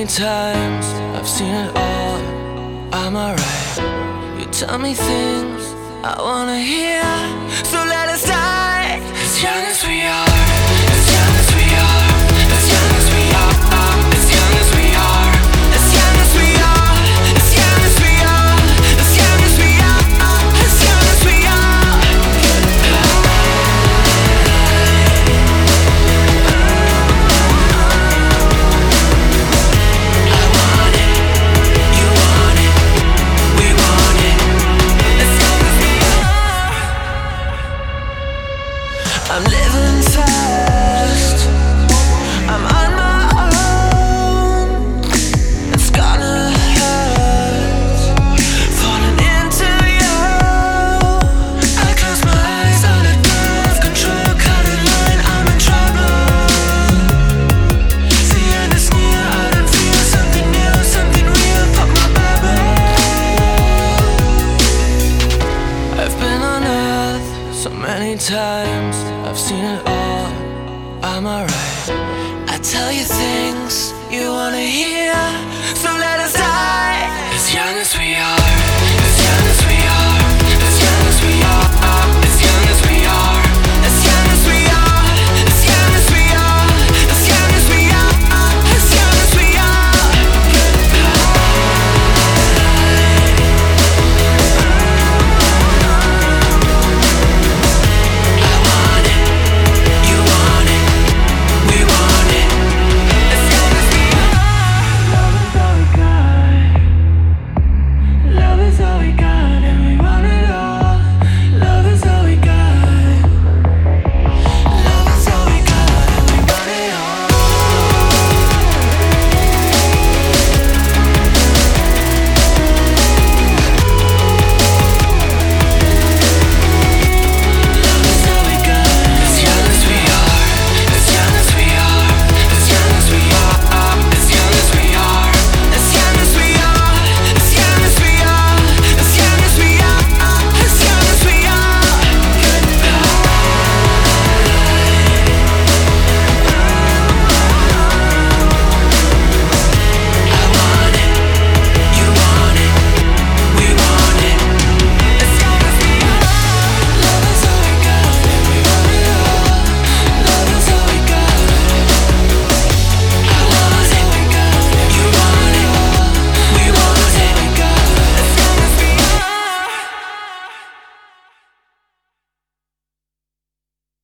many times, I've seen it all. I'm alright. You tell me things I wanna hear, so let I'm living fast. So many times I've seen it all. I'm alright. I tell you things